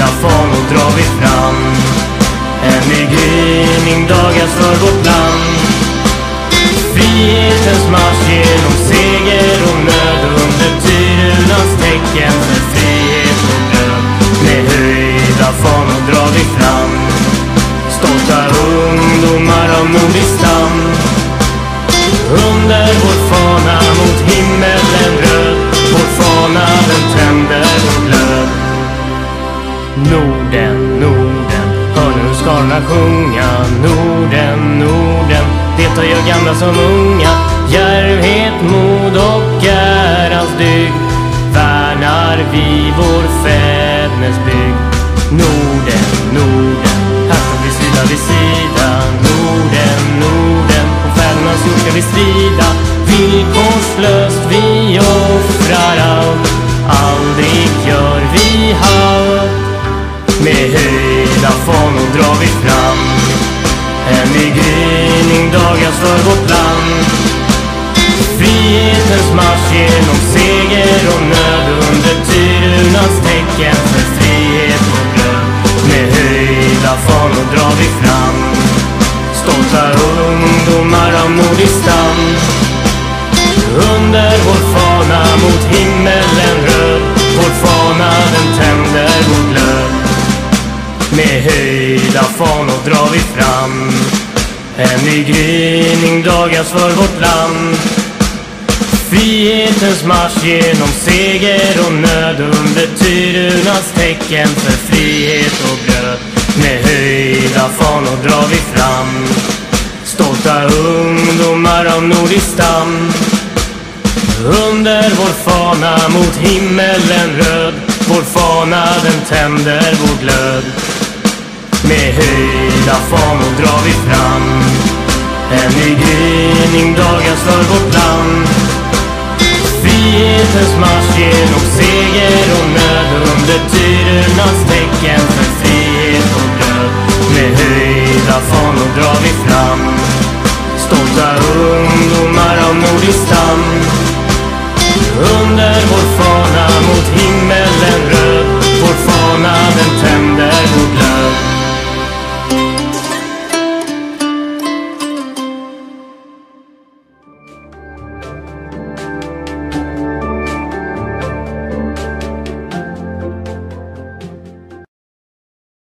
Med höjda fanor drar vi fram. En ny gryning dagas för vårt land. Frihetens marsch genom seger och nöd Under Tyrulans tecken. För frihet och död Med höjda fanor drar vi fram. Stolta ungdomar av nordisk stam Under vår fana mot himmelen röd. Vår fana den tänder Norden, Norden, hör nu skarorna sjunga? Norden, Norden, deltar gör gamla som unga? Djärvhet, mod och ärans dygd. Värnar vi vår fädernesbygd. Norden, Norden, här står vi sida vid sida. Norden, Norden, på fädernas jord ska vi strida. Villkorslöst vi offrar allt. Aldrig gör vi halt vi fram. En ny gryning dagas för vårt land. Frihetens marsch genom seger och nöd Under Tyrunas tecken. För frihet och bröd Med höjda fanor drar vi fram. Stolta ungdomar av modig stam. Under vår fana mot himmelen. Vi fram. En ny gryning dagas för vårt land. Frihetens marsch genom seger och nöd Under Tyrunas tecken. För frihet och bröd Med höjda fanor drar vi fram. Stolta ungdomar av nordisk stam. Under vår fana mot himmelen röd. Vår fana den tänder vår glöd med höjda fanor drar vi fram En ny gryning dagas för vårt land. Frihetens marsch genom seger och nöd Under tyrernas tecken. För frihet och bröd Med höjda fanor drar vi fram Stolta ungdomar av nordisk stam. Under vår fanor